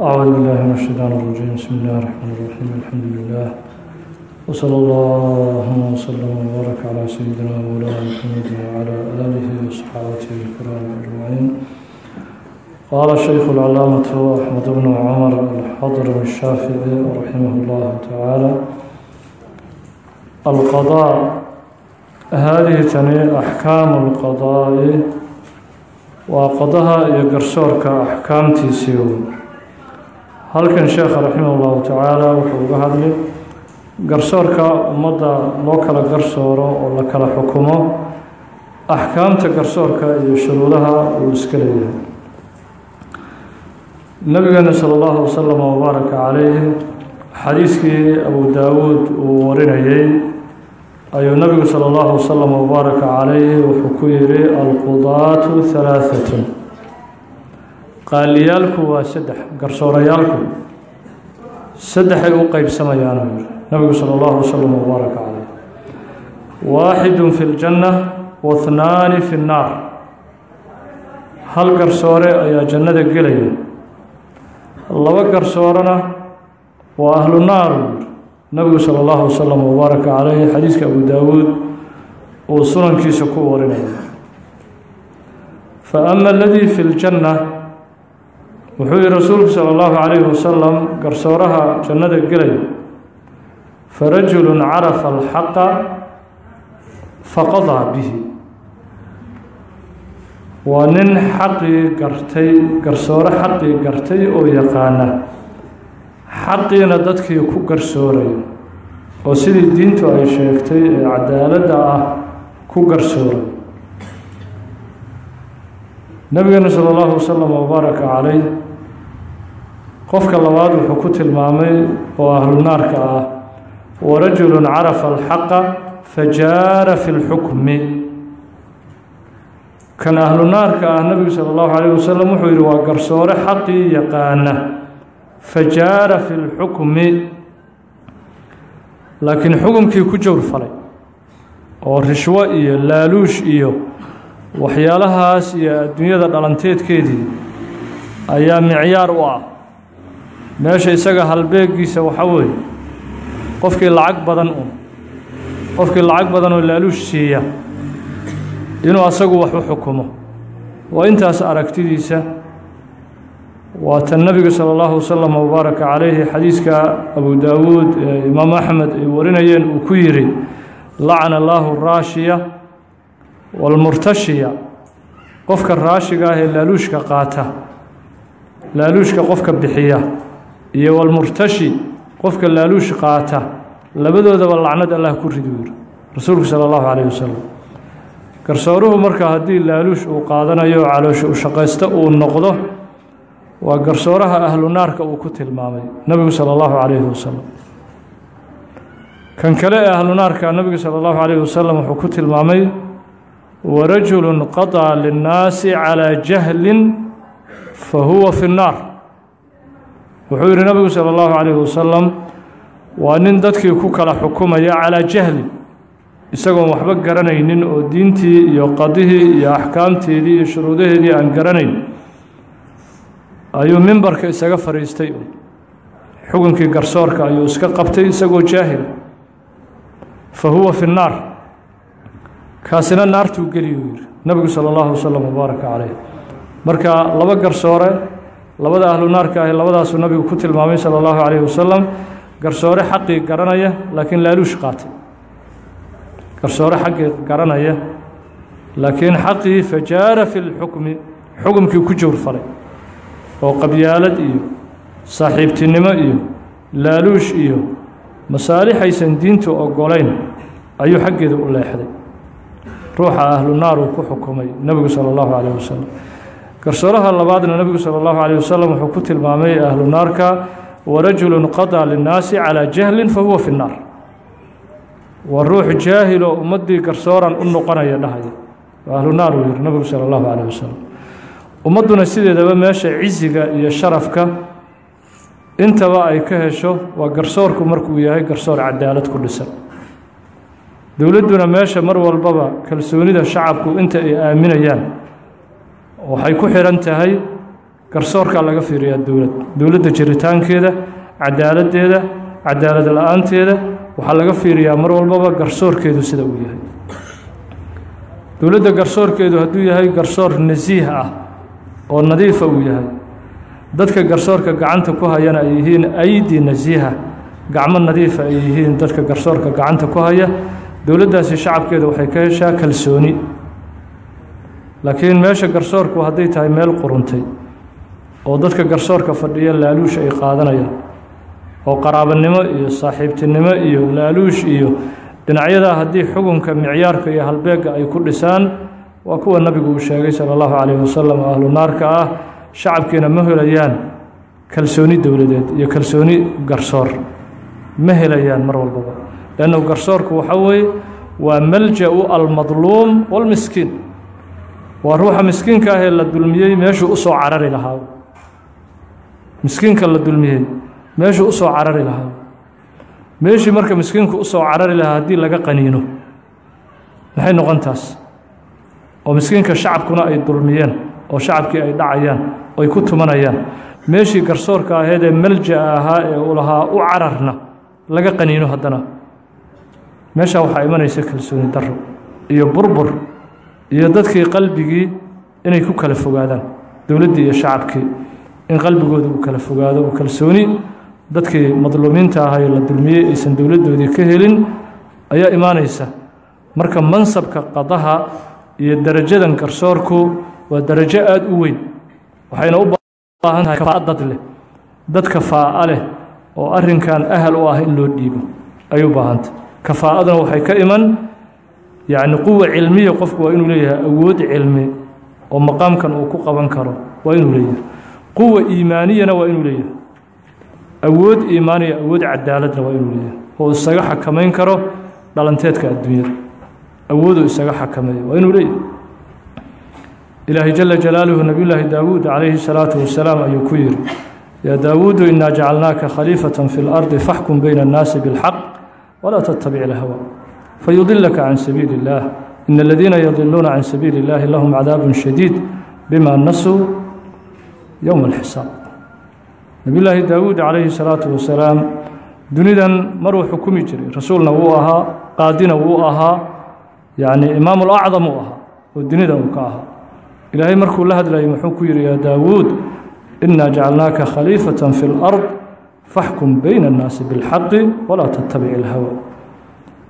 أعوذ بالله من الشيطان الرجيم بسم الله الرحمن الرحيم الحمد لله وصلى الله وسلم وبارك على سيدنا مولانا محمد وعلى آله وصحابته الكرام أجمعين قال الشيخ العلامة أحمد بن عمر الحضر الشافعي رحمه الله تعالى القضاء هذه تني أحكام halkan sheekha raximah ullahu tacaala wuxuu uga hadli garsoorka ummadda loo kala garsooro oo la kala xukumo axkaamta garsoorka iyo shuruudaha uu iska leeyahay. Nabigeena sala allahu wasalam wabaaraka calayh xadiiskii abu daawuud uu warinayey ayuu nabigu sala allahu wasalam wabaaraka calayh wuxuu ku yihi alqudaatu halaaatun qaaliyaalku waa saddex garsoorayaalku saddexay u qeybsamayaanu nabigu sala allahu wasalam wbaaraka caleyh waaxidun fi ljanna wathnaani fi nnaar. Hal garsoore ayaa jannada gelaya. Laba garsoorena waa ahlu naar yiri nabigu sala allahu wasalam wabaaraka caleyh xadiiska abu daawuud uu sunankiisa ku warinaya. Fa ama aladii fi ljanna wuxuu yihi rasuulku sala allahu calayhi wasalam garsooraha jannada gelaya farajulun carafa alxaqa faqadaa bihi. Waa nin xaqii gartay garsoore xaqii gartay oo yaqaana xaqiina dadkii ku garsooray oo sidii diintu ay sheegtay ee cadaaladda ah ku garsooray. Nabigeenna sala allahu wasalam wabaaraka caleyh qofka labaad wuxuu ku tilmaamay oo ahlunaarka ah warajulun carafa alxaqa fajaara fi lxukmi kan ahlunaarka ah nabigu sala allahu calayh wasalam wuxuu yidhi waa garsoore xaqii yaqaana fajaara fi lxukmi laakiin xukumkii ku jowrfalay oo rishwo iyo laaluush iyo waxyaalahaas iyo adduunyada dhalanteedkeedii ayaa micyaar u ah meesha isaga halbeegiisa waxaa weeye qofkii lacag badan u qofkii lacag badan badanoo laaluush siiya inuu asagu wax u xukumo. Waa intaas aragtidiisa waa tan nebiga sala allahu wasalam wabaaraka calayhi xadiiska abu daawuud ee imaam axmed ay warinayeen uu ku yidhi lacana allaahu raashiya waalmurtashiya qofka raashiga ah ee laaluushka qaata laaluushka qofka bixiya iyo walmurtashi qofka laaluush qaata labadoodaba lacnad allah ku rid buu yiri rasuulku sala allahu calayhi wasalam garsooruhu marka haddii laaluush uu qaadanayo caloosha u shaqaysto uu noqdo waa garsooraha ahlu naarka uu ku tilmaamay nabigu sala allahu calayhi wasalam kan kale ee ahlu naarka nebigu sala allahu calayhi wasalam wuxuu ku tilmaamay warajulun qadaa linnaasi calaa jahlin fa huwa fi nnaar wuxuu yihi nebigu salى اllahu calayhi wasalam waa nin dadkii ku kala xukumaya calىa jahlin isagoon waxba garanaynin oo diintii iyo qadihii iyo axkaamteedii iyo shuruudaheedii aan garanayn ayuu mimbarka isaga fadhiistay xukunkii garsoorka ayuu iska qabtay isagoo jaahil fa huwa fi nnaar kaasina naartuu geliyuu yihi nebigu salى اllahu waslm wbaaraka calayh marka laba garsoore labada ahlu naarka ahi labadaasuu nabigu ku tilmaamay salى اllahu calayh wasalam garsoore xaqii garanaya laakiin laaluush qaatay garsoore xaggii garanaya laakiin xaqii fajaara fi lxukmi xukumkii ku jowr falay oo qabyaalad iyo saaxiibtinimo iyo laaluush iyo masaalixaysan diintu ogolayn ayuu xaggeeda u leexday ruuxa ahlu naar uu ku xukumay nebigu salى اllahu calayh wasalam garsooraha labaadna nebigu sala allahu calayh wasalam wuxuu ku tilmaamay ahlu naarka warajulun qadaa linnaasi calaa jahlin fahuwa fi nnaar waa ruux jaahilo ummaddii garsooran u noqonaya dhahaya ahlu naar uu yiri nabigu sala allahu calayh wasalam ummadduna sideedaba meesha ciziga iyo sharafka intaba ay ka hesho waa garsoorku markuu yahay garsoor cadaalad ku dhisan. Dowladduna meesha mar walbaba kalsoonida shacabku inta ay aaminayaan waxay ku xidhan tahay garsoorkaa laga fiiriyaa dowlad. Dowladda jiritaankeeda cadaaladdeeda cadaalad la'aanteeda waxaa laga fiiriyaa mar walbaba garsoorkeedu sida uu yahay. Dowladda garsoorkeedu hadduu yahay garsoor nasiih ah oo nadiifa uu yahay. Dadka garsoorka gacanta ku hayana ay yihiin aydi nasiiha. Gacmo nadiifa ay yihiin dadka garsoorka gacanta ku haya. Dowladdaasi shacabkeeda waxay ka heshaa kalsooni laakiin meesha garsoorku hadday tahay meel quruntay oo dadka garsoorka fadhiya laaluush ay qaadanayaan oo qaraabanimo iyo saaxiibtinimo iyo laaluush iyo dhinacyadaa haddii xukunka micyaarka iyo halbeegga ay ku dhisaan waa kuwa nabigu uu sheegay sala allahu calayhi wasalam oo ahlu naarka ah shacabkiina ma helayaan kalsooni dowladeed iyo kalsooni garsoor. Ma helayaan mar walbaba. Leannu garsoorku waxa weeye waa malja-u almadluum walmiskiin waa ruuxa miskiinka ahee la dulmiyey meeshuu u soo carari lahaa. Miskiinka la dulmiyey meeshuu u soo carari lahaa. Meeshii marka miskiinku u soo carari lahaa haddii laga qaniino maxay noqon taas? Oo miskiinka shacabkuna ay dulmiyeen oo shacabkii ay dhacayaan oo ay ku tumanayaan. Meeshii garsoorka aheed ee malja-a ahaa ee uu lahaa u cararna laga qaniino haddana. Meeshaa waxaa imanaysa kalsooni darro iyo burbur iyo dadkii qalbigii inay ku kala fogaadaan dowladdii iyo shacabkii in qalbigooda uu kala fogaado oo kalsooni dadkii madluumiinta ahayo la dulmiyey aysan dowladdoodii ka helin ayaa imaanaysa marka mansabka qadaha iyo darajadan garsoorku waa darajo aada u weyn waxayna u baahan tahay kafaa dad leh dad kafaa'a leh oo arrinkan ahal u ah in loo dhiibo ayay u baahantay kafaa'aduna waxay ka iman yacni quwa cilmiya qofku waa inuu leeyahay awood cilmi oo maqaamkan uu ku qaban karo waa inuu leeyahay. Quwa iimaaniyana waa inuu leeyahay. Awood iimaaniya awood cadaaladna waa inuu leeyahay. Oo isaga xakamayn karo dhalanteedka adduunyada. Awooduu isaga xakameeyo waa inuu leeyahay. Ilaahay jala jalaaluhu nebiyullaahi daawuud calayhi salaatu wasalaam ayuu ku yidhi yaa daawuudu inaa jacalnaaka khaliifatan fi lardi faxkum bayna annaasi bilxaq walaa tattabic ilhawa fayudilaka can sabiili اllah in aladiina yadiluuna can sabiili اllahi lahum cadaabun shadiid bima nasuu yowma alxisaab nebiyullaahi daawuud calayhi salaatu wasalaam dunidan maruu xukumi jiray rasuulna wuu ahaa qaadina wuu ahaa yacni imaamu lacdam uu ahaa oo dunida uu ka ahaa ilaahay markuu la hadlayay muxuu ku yidhi yaa daawuud inaa jacalnaaka khaliifata fi اlard faxkum bayna annaasi bilxaqi walaa tattabic ilhawa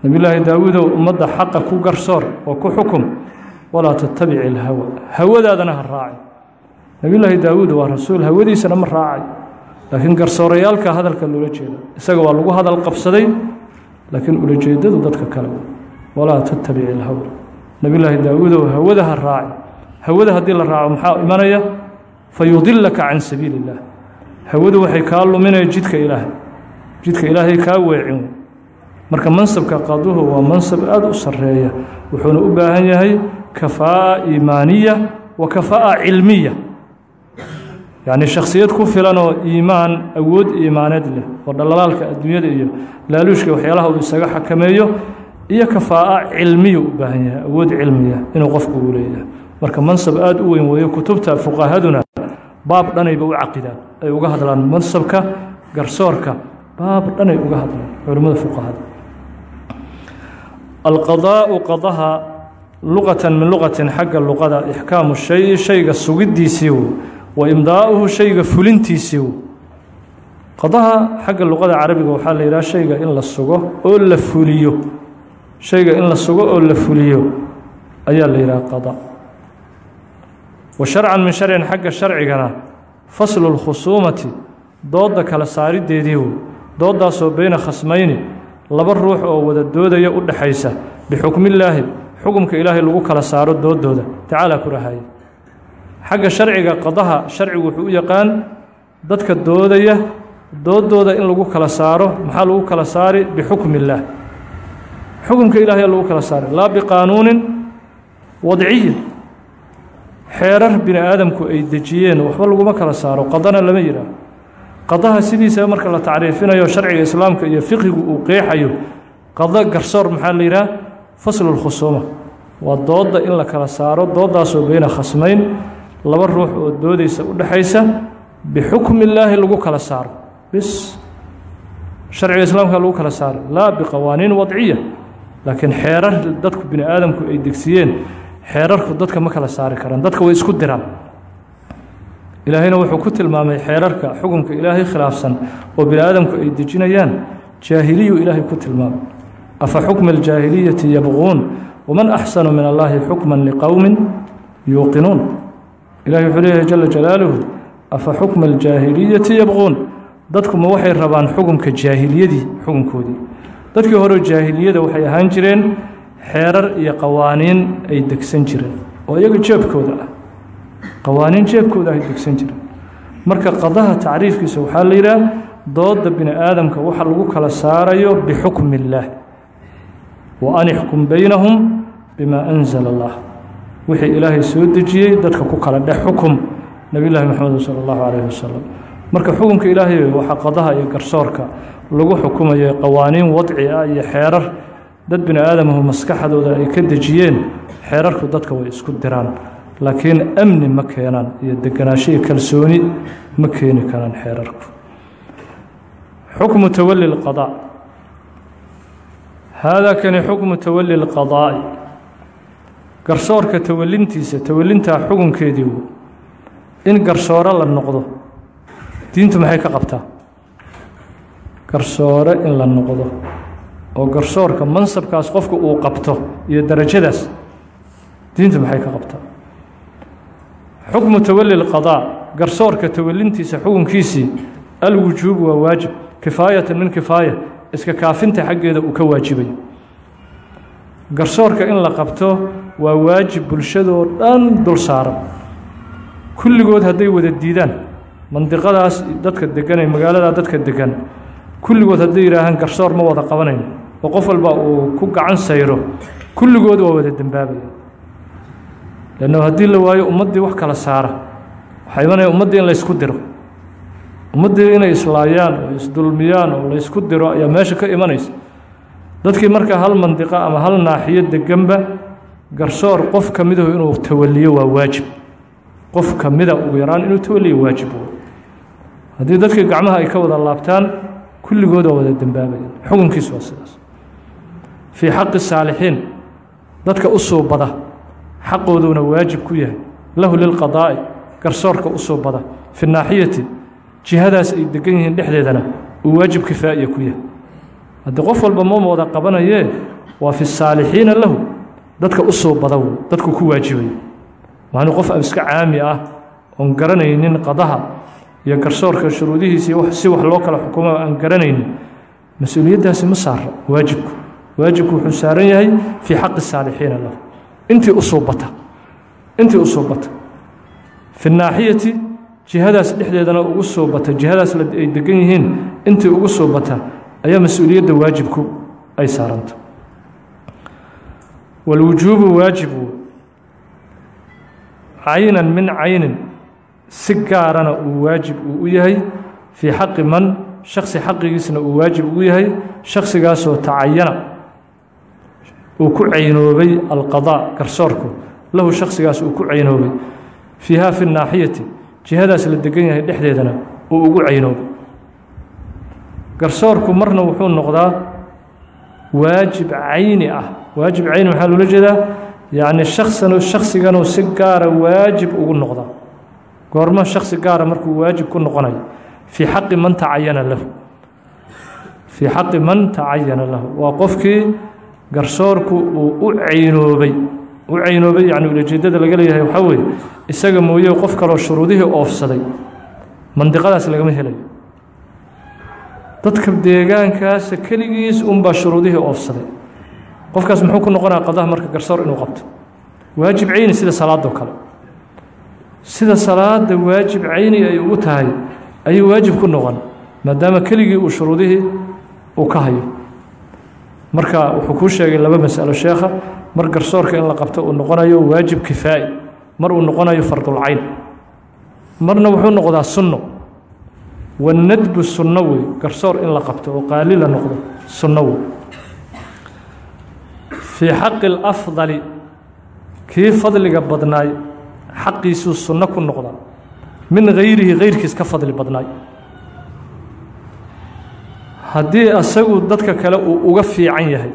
nebiyullaahi daawuudow ummadda xaqa ku garsoor oo ku xukum walaa tattabic ilhawa hawadaadana ha raacay nebiyullaahi daawuud waa rasuul hawadiisana ma raacay laakiin garsoorayaalka hadalka loola jeeda isaga waa lagu hadal qabsaday laakiin ulajeedadu dadka kale. Walaa tattabic ilhawa nebiyullaahi daawuudow hawada ha raacay hawada haddii la raaco maxaa imanaya? Fayudilaka can sabiili اllah hawadu waxay kaa luminaya jidka ilaahay. Jidka ilaahay kaa weecin marka mansabka qaduhu waa mansab aada u sarreeya wuxuuna u baahan yahay kafaa'a iimaaniya wa kafaa'a cilmiya. Yacni shakhsiyad ku filan oo iimaan awood iimaaneed leh oo dhallalaalka adduunyada iyo laaluushka waxyaalaha uu isaga xakameeyo iyo kafaa'a cilmiya u baahan yahay awood cilmiya inuu qofku uu leeyahay. Marka mansab aada u weyn weeyo kutubta fuqahaduna baab dhanayba u caqidaan ay uga hadlaan mansabka garsoorka baab dhanay uga hadlaan culimmada fuqahada alqadaa'u qadaha luqatan min luqatin xagga luqada ixkaamu shayi shayga sugiddiisii w wa imdaa'uhu shayga fulintiisii w qadaha xagga luqada carabiga waxaa la yidhaha shayga in la sugo oo la fuliyo. Shayga in la sugo oo la fuliyo ayaa la yidhaha qada. Wa sharcan min sharcin xagga sharcigana faslu lkhusuumati doodda kala saarideedii w dooddaasoo beyna khasmayni laba ruux oo wada doodaya u dhexaysa bixukmillaahi xukumka ilaahay lagu kala saaro doodooda tacaala ku rahaya xagga sharciga qadaha sharcigu wuxuu u yaqaan dadka doodaya doodooda in lagu kala saaro maxaa lagu kala saari? Bixukmi illaah xukumka ilaahay lagu kala saari laa biqaanuunin wadciyin xeerar bini aadamku ay dejiyeen waxba laguma kala saaro. Qadana lama yidhaaho qadaha sidiisa marka la tacriifinayo sharciga islaamka iyo fiqigu uu qeexayo qado garsoor maxaa la yidhaha? Faslu lkhusuuma waa doodda in la kala saaro dooddaasoo beyna khasmayn laba ruux oo doodaysa u dhexaysa bixukmi illaahi lagu kala saaro. Bis. Sharciga islaamka lagu kala saaro. Laa biqawaaniin wadciya. Laakiin xeerar dadku bini aadamku ay degsiyeen xeerarku dadka ma kala saari karaan dadka way isku diraan ilaahayna wuxuu ku tilmaamay xeerarka xukunka ilaahay khilaafsan oo bini aadamku ay dejinayaan. Jaahiliyu ilaahay ku tilmaamay. Afa xukma aljaahiliyati yabquun waman axsanu min allaahi xukma liqowmin yuuqinuun? Ilahay wuxuu leeyahay jala jalaaluhu afa xukma aljaahiliyati yabquun dadkuma waxay rabaan xukunka jaahiliyadii xukunkoodii. Dadkii hore jaahiliyada waxay ahaan jireen xeerar iyo qawaaniin ay degsan jireen oo iyaga jeebkooda ah qawaaniin jeebkooda ay degsan jireen. Marka qadaha tacriifkiisa waxaa la yidhaah dooda bini aadamka waxa lagu kala saarayo bixukmi illaah wa an ixkum baynahum bimaa anzala allah wixii ilaahay soo dejiyey dadka ku kala dhex xukum nebiy llaahi maxamed sala allahu calayhi wasalam marka xukunka ilaahay waxaa qadaha iyo garsoorka lagu xukumayo qawaaniin wadci ah iyo xeerar dad bini aadamahu maskaxdooda ay ka dejiyeen xeerarku dadka way isku diraan laakiin amni ma keenaan iyo deganaansho iyo kalsooni ma keeni karaan xeerarku. Xukmu tawali اlqadaa haadaa kani xukmu tawali اlqadaa'i garsoorka tawalintiisa tawalintaa xukunkeedii in garsoore la noqdo diintu maxay ka qabtaa? Garsoore in la noqdo oo garsoorka mansabkaas qofka uu qabto iyo darajadaas diintu maxay ka qabtaa xukmu tawali اlqadaa garsoorka tawalintiisa xukunkiisii alwujuub waa waajib. Kifaayatan min kifaaya iska kaafinta xaggeeda uu ka waajibayo garsoorka in la qabto waa waajib bulshadoo dhan dul saaran. Kulligood hadday wada diidaan mandiqadaas dadka degan ee magaaladaa dadka degan kulligood hadday yidhaahaan garsoor ma wada qabanayno oo qof walba uu ku gacan sayro kulligood waa wada dembaabaya leanno haddii la waayo ummaddii wax kala saara waxaa imanaya ummaddii in laysku diro ummaddii inay islaayaan oo isdulmiyaan oo laysku diro ayaa meesha ka imanaysa. Dadkii markaa hal mandiqo ama hal naaxiyo deganba garsoor qof ka midahu inuu tawaliyo waa waajib. Qof ka mida ugu yaraan inuu tawaliyo waajib haddii dadkii gacmaha ay ka wada laabtaan kulligood waa wada dembaabayan xukunkiisu waa sidaas. Fii xaqi saalixiin dadka u suubada xaqooduna waajib ku yahay. Lahu lilqadaa'i garsoorka u suubada fi naaxiyati jihadaas ay degan yihiin dhexdeedana uu waajib kifaa'iya ku yahay. Haddii qof walba ma wada qabanayee waa fi saalixiina lahu dadka u suubada wey dadku ku waajibayo maani qof iska caami ah oon garanaynin qadaha iyo garsoorka shuruudihiisii si wax loo kala xukumo aan garanaynin. Mas'uuliyaddaasi ma saara waajibku waajibku wuxuu saaran yahay fii xaqi saalixiina lahu intii u suubata intii u suubata fi naaxiyati jihadaas dhexdeedana ugu soo bata jihadaas ay degan yihiin intii ugu soo bata ayaa mas'uuliyadda waajibku ay saaranta. Walwujuubu waajibu caynan min caynin si gaarana uu waajib uu u yahay fii xaqi man shaksi xaqigiisna uu waajib ugu yahay shaksigaasoo tacayana uu ku caynoobay alqadaa garsoorku. Lahu shaksigaas uu ku caynoobay. Fiiha fi naaxiyati jihadaas la degan yahay dhexdeedana uu ugu caynoobo garsoorku marna wuxuu noqdaa waajib cayni ah. Waajib cayni waxaa loola jeedaa yacni shaksan shaksiganuu si gaara waajib ugu noqdaa goormo shaksi gaara markuu waajib ku noqonayo fii xaqi man tacayana lahu. Fii xaqi man tacayana lahu. Waa qofkii garsoorku uu u caynoobay u caynoobay yani ulajeedada laga leeyahay waxaa weeye isaga mooye qof kaloo shuruudihii oofsaday mandiqadaas lagama helayo dadka deegaankaasa keligiis unbaa shuruudihii oofsaday. Qofkaas muxuu ku noqonaya qadaha marka garsoor inuu qabto? Waajib cayni sida salaadoo kale. Sida salaada waajib cayni ay ugu tahay ayuu waajib ku noqon maadaama keligii uu shuruudihii uu ka hayo marka wuxuu kuu sheegay laba masalo sheekha. Mar garsoorka in la qabto uu noqonayo waajib kifaa'i. Mar uu noqonayo fardulcayn marna wuxuu noqdaa sunno. Wanadbu sunno wey garsoor in la qabto oo qaali la noqdo sunno wey fii xaqi اlafdali kii fadliga badnaay xaqiisuu sunno ku noqdaa min hayrihi hayrkiis ka fadli badnaay haddii asagu dadka kale uu uga fiican yahay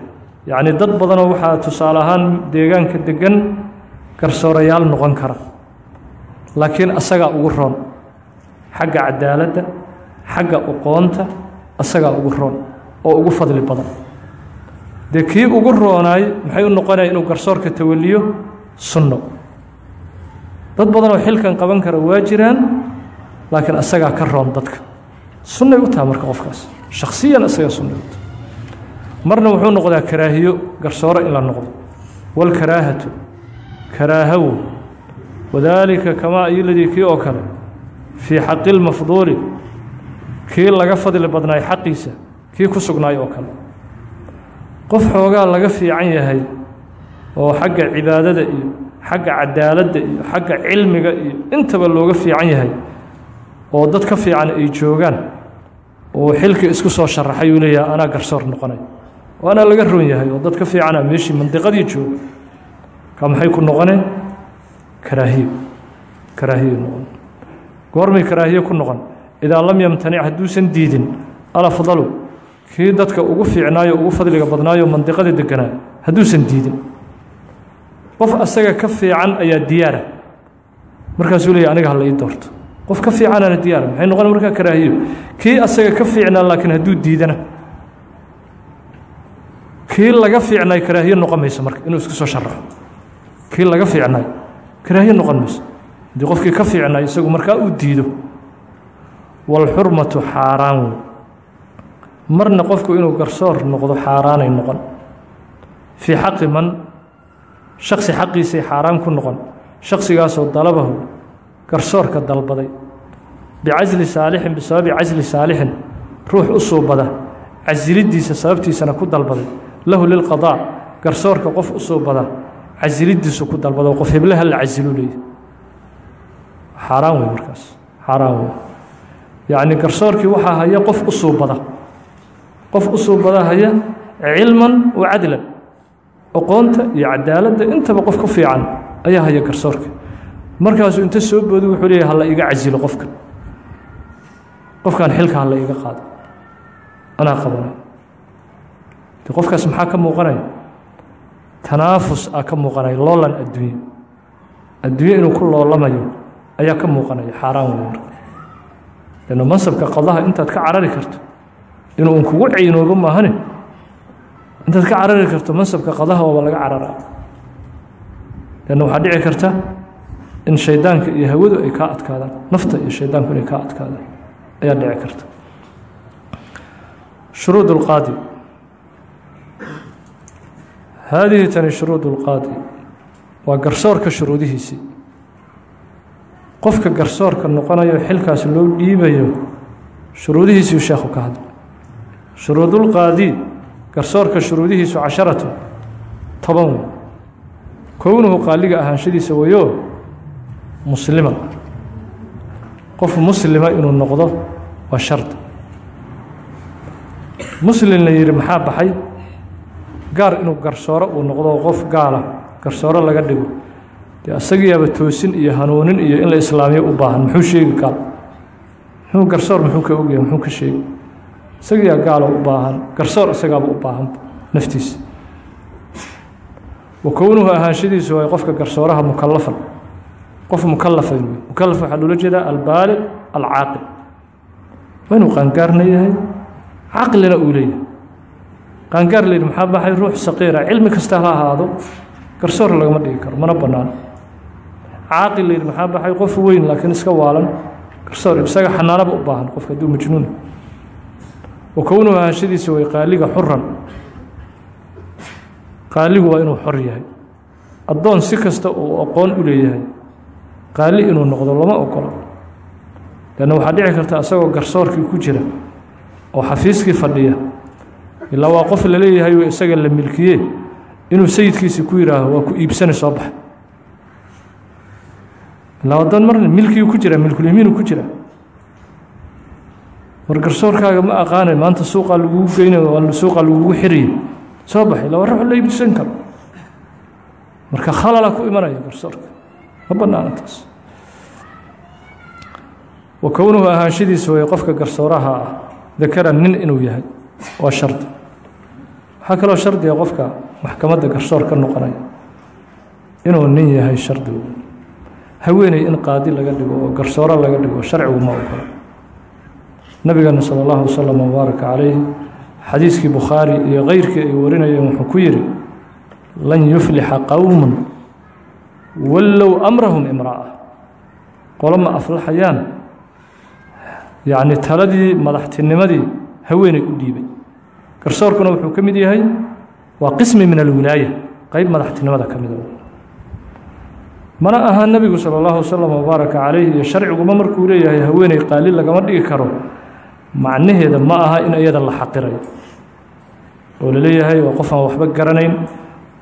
yacni dad badanoo waxaa tusaale ahaan deegaanka deggan garsoorayaal noqon kara laakiin asagaa ugu roon xagga cadaaladda xagga aqoonta asagaa ugu roon oo ugu fadli badan. Dee kii ugu roonaay maxay u noqonaya inuu garsoorka tawaliyo sunno. Dad badanoo xilkan qaban kara waa jiraan laakiin asagaa ka roon dadka. Sunnay u taha marka qofkaas shakhsiyan asagaa sunnay u taha marna wuxuu noqdaa karaahiyo garsooro in la noqdo. Walkaraahatu karaahawo wadaalika kamaa iyoladii kii oo kale. Fii xaqi lmafduuli kii laga fadli badnaay xaqiisa kii ku sugnaay oo kale. Qof xoogaa laga fiican yahay oo xagga cibaadada iyo xagga cadaaladda iyo xagga cilmiga iyo intaba looga fiican yahay oo dad ka fiican ay joogaan oo xilkii isku soo sharaxay uu leeyahay anaa garsoor noqonay. Oo anaa laga roon yahay oo dad ka fiicana meeshii mandiqadii jooga ka maxay ku noqoneen karaahiyo karaahiyo noqon. Goormay karaahiye ku noqon. Idaa lam yamtanic hadduusan diidin alafdalu kii dadka ugu fiicnaayo ugu fadliga badnaayo mandiqada deganaa hadduusan diidin. Qof asaga ka fiican ayaa diyaara. Markaasuu leeyahy aniga hala ii doorto qof ka fiicanana diyaara maxay noqon markaa karaahiyo? Kii asaga ka fiicnaa laakiin hadduu diidana. Kii laga fiicnaay karaahiye noqon mayso marka inuu isku soo sharaxo kii laga fiicnaay karaahiye noqon mayso. Haddii qofkii ka fiicnaay isagu markaa uu diido. Walxurmatu xaaraan wey marna qofku inuu garsoor noqdo xaaraanay noqon. Fii xaqi man shaksi xaqiisay xaaraan ku noqon. Shaksigaasoo dalabahu garsoorka dalbaday. Bicasli saalixin bisababi casli saalixin. Ruux u suubada casilidiisa sababtiisana ku dalbaday. Lahu lilqadaa garsoorka qof u suubada casilidiisu ku dalbado. Qof heblaha la casilu xaaraan wey markaas. Xaaraan wey yacni garsoorkii waxaa haya qof u suubada qof u suubada haya cilman wa cadlan. Aqoonta iyo cadaaladda intaba qof ku fiican ayaa haya garsoorka markaasuu inta soo boodu wuxuu leeyahy hala iga casilo qofkan. Qofkan xilka hala iga qaado. Anaa qabanay de qofkaas maxaa ka muuqanaya? Tanaafus aa ka muuqanaya loolan adduunye. Adduunye inuu ku loolamayo ayaa ka muuqanaya xaaraan wey marka lanno mansabka qadaha intaad ka carari karto inuu un kugu caynoobo maahane intaad ka carari karto mansabka qadaha waaba laga cararaa. Lanna waxaa dhici karta in shaydaanka iyo hawadu ay kaa adkaadaan nafta iyo shaydaanku inay kaa adkaadaan ayaa dhici karta. Shuruud اlqaadi haadihi tani shuruud اlqaadi waa garsoorka shuruudihiisii qofka garsoorka noqonayo xilkaas loo dhiibayo shuruudihiisiu sheekhu ka hadla shuruudulqaadi garsoorka shuruudihiisu casharatu toban. Kownuhu qaaliga ahaanshadiisa wayo muslima. Qof muslima inuu noqdo waa shard muslim la yidhi maxaa baxay? Gaar inuu garsooro uu noqdo qof gaala garsooro laga dhigo. Dee asagiiaba toosin iyo hanuunin iyo in la islaamiyo u baahan muxuu sheegi gaal muxuu garsoor muxuu ka ogyahay muxuu ka sheegi? Isagiyaa gaalo u baahan garsoor isagaaba u baahan naftiisa. Wa kownuhu ahaanshadiisu waa qofka garsooraha mukalafan qof mukalafan wey mukalaf waxaa loola jeedaa albaaliq alcaaqil. Waa inuu qaangaarna yahay. Caqlina uu leeyahay. Qaangaar layidhi maxaa baxay? Ruux saqiira. Cilmi kasta ha ahaado. Garsoor lagama dhigi karo. Mana bannaan caaqil layidhi maxaa baxay? Qof weyn laakiin iska waalan. Garsoor isaga xanaanaba u baahan. Qofka hadduu majnuun. Wa kownuhu ahaanshadiisa way qaaliga xuran qaaligu waa inuu xor yahay. Addoon si kasta uu aqoon u leeyahay qaali inuu noqdo lama ogolo leanna waxaa dhici karta isagoo garsoorkii ku jira oo xafiiskii fadhiya ilaa waa qof la leeyahay oo isaga la milkiye inuu sayidkiisi ku yidhaaho waa ku iibsani soo baxa ilaa addoon marna milkigii ku jira milkulyamiinu ku jira war garsoorkaaga ma aqaanay maanta suuqaa lagugu geynayo suuqaa lagugu xiriyo soo baxay laba ruux la iibsan karo. Marka khalala ku imanaya garsoorka ma banaana taas wa kownuhu ahaanshidiisu way qofka garsooraha ah. Dakaran nin inuu yahay. Waa shardi. Waxaa kaloo shardiga qofka maxkamadda garsoor ka noqonaya. Inuu nin yahay shardigu haweeney in qaadi laga dhigo oo garsooro laga dhigo sharcigu ma ogola. Nabigeena sala allahu wasalam wabaaraka calayh xadiiskii bukhaari iyo keyrkii ay warinayeen wuxuu ku yidhi lan yuflixa qowmun wallow amrahum imra'a qolo ma aflaxayaan. Yacni taladii madaxtinimadii haweeney u dhiibay. Garsoorkuna wuxuu ka mid yahay waa qismi min alwilaaya qeyb madaxtinimada ka mida mana aha nebigu sala allahu wasalam wabaaraka calayh iyo sharciguma markuu leeyahay haweeney qaali lagama dhigi karo. Macnaheeda ma aha in iyada la xaqirayo. Oo la leeyahay waa qof aan waxba garanayn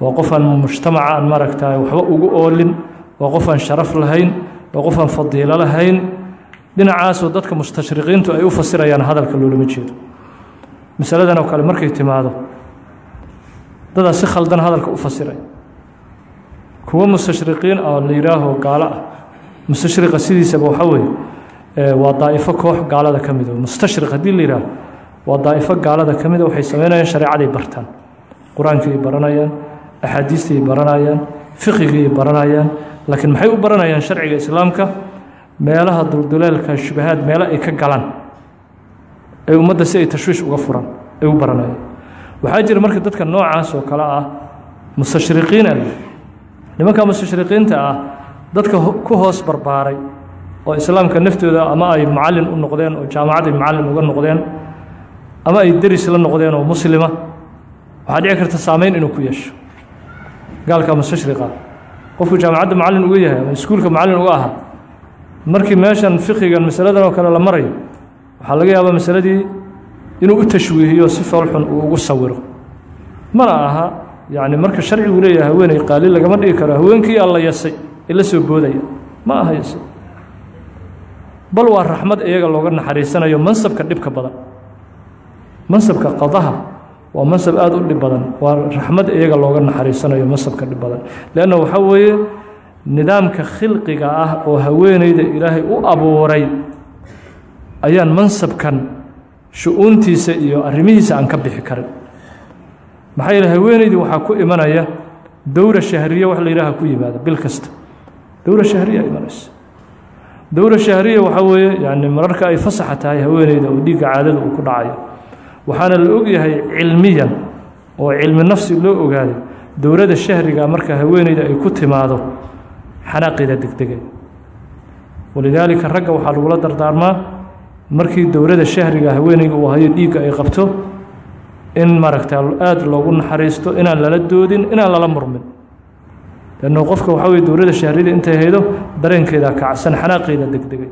waa qof aan mujtamaca aan maaragtaay waxba ugu oolin waa qof aan sharaf lahayn waa qof aan fadiilo lahayn dhinacaasoo dadka mustashriqiintu ay u fasirayaan hadalka loolama jeedo. Masaladan oo kale markay timaado dadaa si khaldan hadalka u fasiray. Kuwo mustashriqiin oo la yidhaaho gaalo ah mustashriqa sidiisaba waxaa weeye waa daa'ifo koox gaalada ka mida mustashriq haddii la yidhaaho waa daa'ifo gaalada ka mida waxay samaynayaan shareecaday bartaan qur'aankiiay baranayaan axaadiistay baranayaan fiqigay baranayaan laakiin maxay u baranayaan sharciga islaamka meelaha dulduleelka shubahaad meelo ay ka galaan ay ummadda si ay tashwiish uga furaan ay u baranayaan waxaa jira marka dadka noocaas oo kale ah mustashriqiin al nimanka mustashriqiinta ah dadka ku hoos barbaaray oo islaamka naftooda ama ay macallin u noqdeen oo jaamacad ay macallin uga noqdeen ama ay deris la noqdeen oo muslima waxaa dhici karta saameyn inuu ku yeesho gaalka mustashriqa qofku jaamacadda macallin uga yahay ama iskuulka macallin uga ahaa markii meeshan fiqigan masaladan oo kale la marayo waxaa laga yaabaa masaladii inuu u tashwiihiyo si foolxun uu ugu sawiro. Mana aha yacni marka sharcigu leeyahay haweeney qaali lagama dhigi karo haweenkii alla yasay ee la soo boodaya. Ma aha yasay. Bal waa raxmad iyaga looga naxariisanayo mansabka dhibka badan mansabka qadaha waa mansab aada u dhib badan. Waa raxmad iyaga looga naxariisanayo mansabka dhib badan. Leanna waxaa weeye nidaamka khilqiga ah oo haweeneyda ilaahay u abuuray ayaan mansabkan shu-uuntiisa iyo arrimihiisa aan ka bixi karin. Maxaa yeele haweeneydii waxaa ku imanaya dowra shahriya wax la yidhaha ku yimaada bil kasta. Dowra shahriya imanaysa. Dowra shahriya waxaa weeye yani mararka ay fasaxa tahay haweeneyda oo dhiigga caadada uu ku dhacayo waxaana la ogyahay cilmiyan oo cilmi nafsi loo ogaaday dowladda shahriga marka haweeneyda ay ku timaado xanaaqeeda degdegay. Walidaalika ragga waxaa lagula dardaarmaa markii dowladda shahriga haweeneyga uu hayo dhiigga ay qabto in maaragta aada loogu naxariisto inaan lala doodin inaan lala murmin. Lanno qofka waxaa weye dowladda shahriyada intay haydo dareenkeeda kacsan xanaaqeeda degdegay.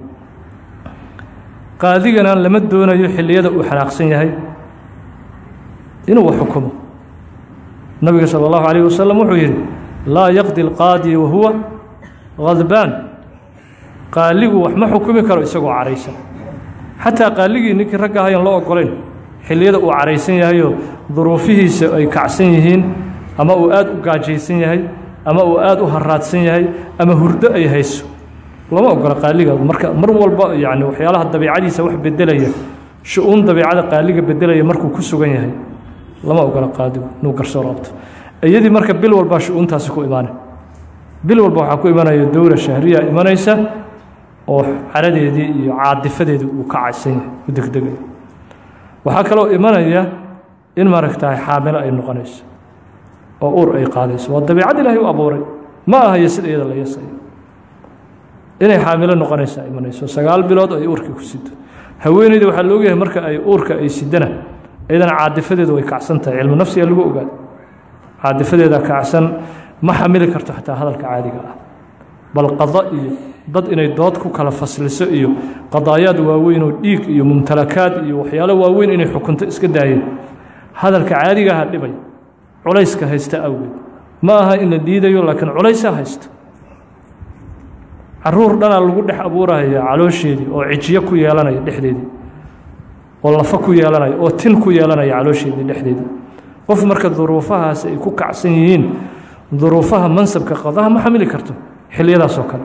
Qaadigana lama doonayo xilliyada uu xanaaqsan yahay inuu xukumo nabiga salى اllahu عalيه wasalam wuxuu yidhi laa yaqdi اlqaadi wahuwa غadbaan qaaligu wax ma xukumi karo isagoo caraysan xataa qaaligii ninkii ragga ahayan loo ogolayn xilliyada uu caraysan yahayoo duruufihiisa ay kacsan yihiin ama uu aada u gaajaysan yahay ama uu aada u haraadsan yahay ama hurdo ay hayso lama ogola qaaliga marka mar walba yani waxyaalaha dabiicadiisa wax bedelaya shu-uun dabiicada qaaliga bedelaya markuu ku sugan yahay lama ogola qaadigu inuu garsoor qabto iyadii marka bil walbaa shu-uuntaasi ku imaana bil walba waxaa ku imanaya dowla shahriya imanaysa oo caradeedii iyo caadifadeedii uu ka caysan yahay u degdegaya waxaa kaloo imanaya in maaragtahay xaamilo ay noqonayso oo uur ay qaadayso. Waa dabiicad ilaahay u abuuray. Ma ahayo sida iyada la yasayo inay xaamilo noqonaysa imanayso. Sagaal bilood ay uurkii ku sido haweeneyda waxaa la ogyahay marka ay uurka ay sidana iyadana caadifadeedu way kacsan tahay cilmu nafsiga lagu ogaado caadifadeeda kacsan ma xamili karto xataa hadalka caadiga ah. Bal qada iyo dad inay dood ku kala fasliso iyo qadaayaad waaweyn oo dhiig iyo mumtalakaad iyo waxyaalo waaweyn inay xukunto iska daayeen hadalka caadigaha dhibay. Culayska haysta awgeed. Ma aha in la diidayo laakiin culaysaa haysta carruur dhanaa lagu dhex abuuraya caloosheedii oo cijiyo ku yeelanaya dhexdeedii oo lafo ku yeelanaya oo tin ku yeelanaya caloosheedii dhexdeedii. Qof marka duruufahaasi ay ku kacsan yihiin duruufaha mansabka qadaha ma xamili karto xiliyadaas kale.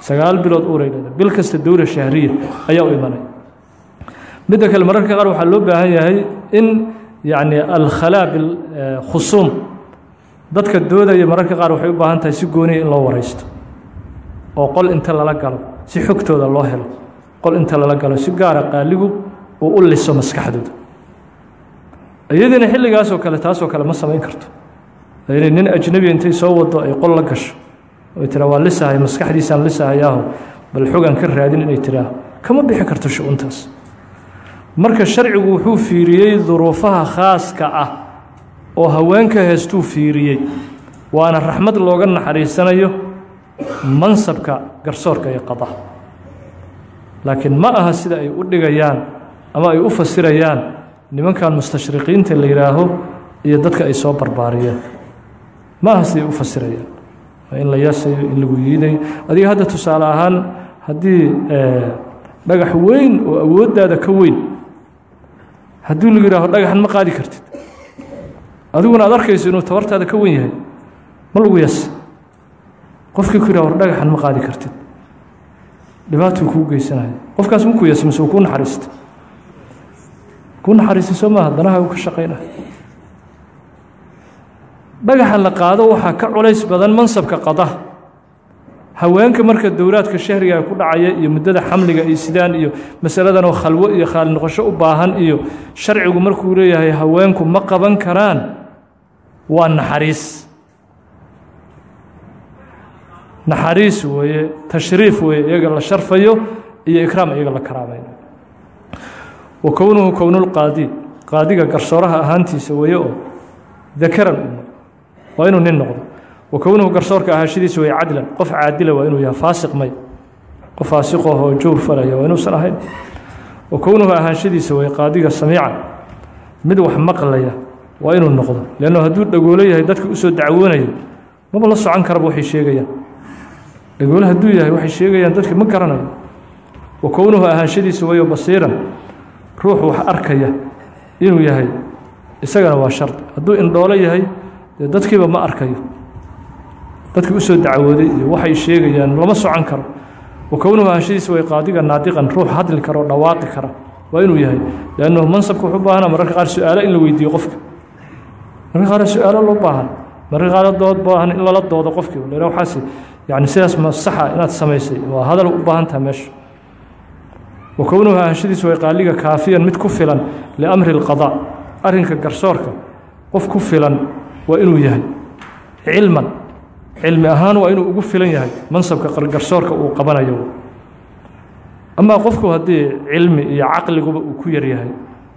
Sagaal bilood uuray leedahay bil kasta dowla shahriya ayaa u imanay. Midda kale mararka qaar waxaa loo baahan yahay in yacni alkhalaa bilkhusuum dadka doodaya mararka qaar waxay u baahan tahay si gooniya in loo waraysto oo qol inta lala galo si xogtooda loo helo. Qol inta lala galo si gaara qaaligu uu u liso maskaxdooda. Iyadiina xilligaasoo kale taasoo kale ma samayn karto. Inay nin ajnebi intay soo wado ay qol la gasho oy tiraa waa lisahay maskaxdiisaan lisahayaaho bal xogaan ka raadin inay tiraa kama bixi karto shu-untaas marka sharcigu wuxuu fiiriyey duruufaha khaaska ah oo haweenka heestuu fiiriyey waana raxmad looga naxariisanayo mansabka garsoorka iyo qada laakiin ma aha sida ay u dhigayaan ama ay u fasirayaan nimankan mustashriqiinta la yidhaaho iyo dadka ay soo barbaariyeen. Ma aha siday u fasirayaan. Waa in la yasayo in lagu yiidayo adiga hadda tusaale ahaan haddii dhagax weyn oo awooddaada ka weyn haddii lagu yidhaaho dhagaxan ma qaadi kartid. Adiguna aad arkayso inuu tabartaada ka wen yahay ma lagu yas qofkii ku yidhaho dhagaxan ma qaadi kartid. Dhibaatuu kuu geysanayo qofkaas makuu yas mise uu kuu naxariista kuu naxariista soo maaha danaha uu ka shaqaynaya dhagaxa la qaado waxaa ka culays badan mansabka qadaha haweenka marka dowlaadka shahriga ku dhacaya iyo muddada xamliga iyo sidaan iyo masaladan oo khalwo iyo khaali noqosho u baahan iyo sharcigu markuu leeyahay haweenku ma qaban karaan waa naxariis. Naxariis weeye tashriif weeye iyaga la sharfayo iyo ikraam iyaga la karaamayno wa kownuhu kownulqaadi qaadiga garsooraha ahaantiisa weeye oo dakaran waa inuu nin noqdo. Wa kownuhu garsoorka ahaashadiisa way cadlan. Qof caadila waa inuu yahay faasiq may qof faasiqohoo jowr falaya waa inuusan ahayn. Wa kownuhu ahaanshadiisa way qaadiga samiican mid wax maqlaya waa inuu noqdo. Leannu hadduu dhagoolo yahay dadka u soo dacwoonaya maba la socon karaba waxay sheegayaan. Dhagoolo hadduu yahay waxay sheegayaan dadka ma garanayo. Wa kownuhu ahaanshadiisa wayo basiiran ruux wax arkaya inuu yahay isagana waa shard hadduu indhoolo yahay dee dadkiiba ma arkayo. Dadkii u soo dacwooday iyo waxay sheegayaan lama socon karo. Wa kownuhu ahaanshadiisa way qaadiga naadiqan ruux hadli kara dhawaaqi kara. Waa inuu yahay. Leannu mansabka wuxuu baahana mararka qaar su'aalo in la weydiiyo qofka. Mararka qaar su'aalo loo baahan. Mararka qaar dood baahan in lala doodo qofkii. Waxaas yani sidaas ma saxa inaad samaysay. Waa hadal u baahan taha meesha wa kownuhu ahaanshadiisa way qaaliga kaafiyan mid ku filan liamri اlqadaa arrinka garsoorka. Qof ku filan waa inuu yahay cilman. Cilmi ahaan waa inuu ugu filan yahay mansabka garsoorka uu qabanayo. Amaa qofku haddii cilmi iyo caqliguba uu ku yar yahay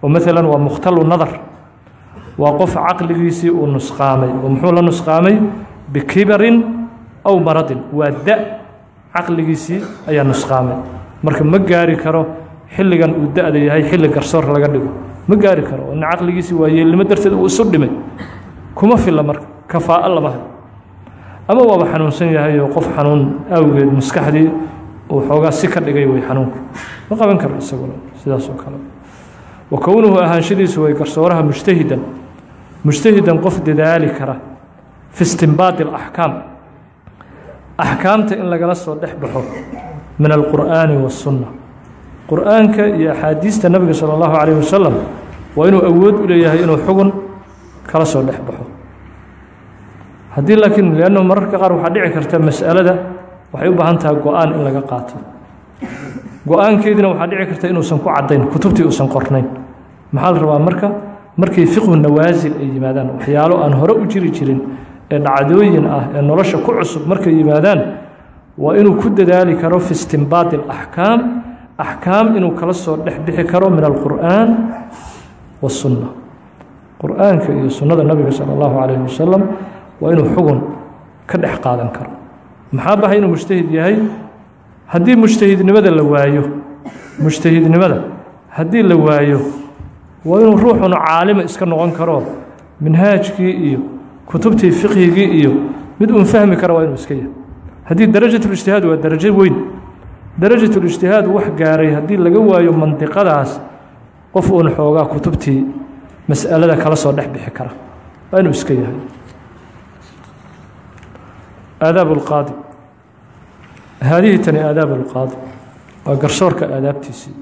oo maalan waa mukhtalu nadar waa qof caqligiisii uu nusqaamay oo muxuu la nusqaamay? Bikibarin aw maradin. Waa da caqligiisii ayaa nusqaamay marka ma gaari karo xilligan uu da-da yahay xilli garsoor laga dhigo. Ma gaari karo oo ina caqligiisii waa yeelnimo darteed uu isu dhimay. Kuma filla marka kafaa'o lama hayo ama waaba xanuunsan yahay oo qof xanuun awgeed maskaxdii uu xoogaa si ka dhigay way xanuunku ma qaban karo isaguna sidaas oo kale. Wa kownuhu ahaanshadiisu way garsooraha mujtahidan. Mujtahidan qof dadaali kara fi istimbaadi alaxkaam axkaamta in lagala soo dhex baxo min alqur'aani waاsunna qur'aanka iyo axaadiista nabiga salى اllahu calayh wasalam waa inuu awood u leeyahay inuu xugun kala soo dhex baxo haddii laakiin lannu mararka qaar waxaa dhici karta mas'alada waxay u baahan tahay go-aan in laga qaato go-aankeediina waxaa dhici karta inuusan ku caddayn kutubtii uusan qornayn maxaa la rabaa marka markay fiqhu nawaasil ay yimaadaan waxyaalo aan hore u jiri jirin ee dhacdooyin ah ee nolosha ku cusub markay yimaadaan waa inuu ku dadaali karo fi istimbaadi alaxkaam axkaam inuu kala soo dhex bixi karo min alqur'aan wasunna qur'aanka iyo sunnada nabiga sala allahu calayhi wasalam waa inuu xugun ka dhex qaadan karo. Maxaa baxay inuu mujtahid yahay? Haddii mujtahidnimada la waayo mujtahidnimada haddii la waayo waa inuu ruuxuna caalima iska noqon karo minhaajkii iyo kutubtii fiqhigii iyo mid uun fahmi kara waa inuu iska yahay haddii darajatulijtihaad waa darajo weyn darajatulijtihaad wax gaaray haddii laga waayo mandiqadaas qof uun xoogaa kutubtii mas'alada kala soo dhex bixi kara. Waa inuu iska yahay. Aadaab اlqaadi haadihi tani aadaab alqaadi waa garsoorka aadaabtiisii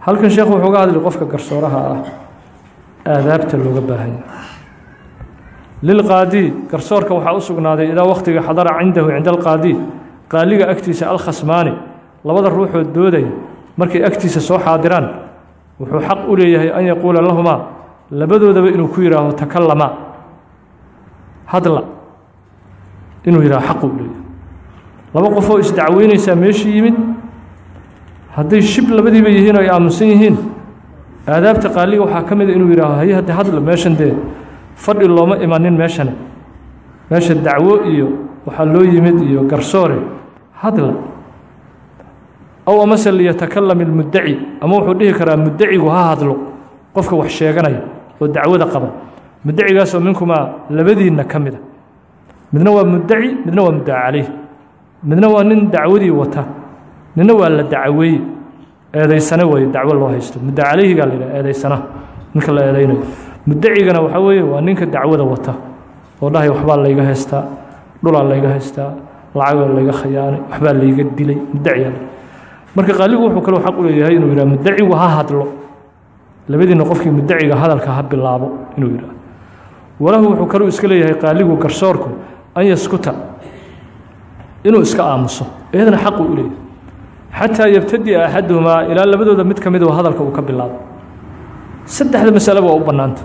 halkan sheekhu wuxuu ga hadli qofka garsooraha ah aadaabta looga baahanya lilqaadi garsoorka waxaa u sugnaaday idaa wakhtiga xadara cindahu cinda alqaadi qaaliga agtiisa alkhasmaani labada ruuxoo doodaya markay agtiisa soo xaadiraan wuxuu xaq u leeyahay an yaquula lahumaa labadoodaba inuu ku yidhaaho takallama hadla inuu yidhaho xaqu u leeyahay laba qofoo isdacweynaysaa meeshii yimid hadday shib labadiiba yihiin oo ay aaminsan yihiin aadaabta qaaliga waxaa ka mida inuu yidhaaho haye hadde hadla meeshan dee fadhi looma imanin meeshane meesha dacwo iyo waxaa loo yimid iyo garsoore hadla. Aw amase liyatakalam ilmuddaci ama wuxuu dhihi karaa muddacigu ha hadlo qofka wax sheeganaya oo dacwada qaba. Muddacigaasoo minkumaa labadiinna ka mida midna waa muddaci midna waa muddaca calayh. Midna waa nin dacwadii wata midna waa la dacaweeye eedaysane weeye dacwo loo haysto. Muddaca calayhigaa la yidhaha eedaysana. Ninka la eedaynayo muddacigana waxaa weeye waa ninka dacwada wata oo dhahay waxbaa layga haystaa dhulaa layga haystaa lacagoo layga khayaanay waxbaa layga dilay muddaciga marka qaaligu wuxuu kaloo xaq u leeyahay inuu yidhaha muddacigu ha hadlo. Labadiina qofkii muddaciga hadalka ha bilaabo inuu yidhaha walahu wuxuu kaluu iska leeyahay qaaligu garsoorku an yaskuta inuu iska aamuso iyadana xaqu u leeyahay. Xataa yabtadi'a axaduhumaa ilaa labadooda mid ka mid oo hadalka uu ka bilaabo. Saddexda masaleba waa u bannaanta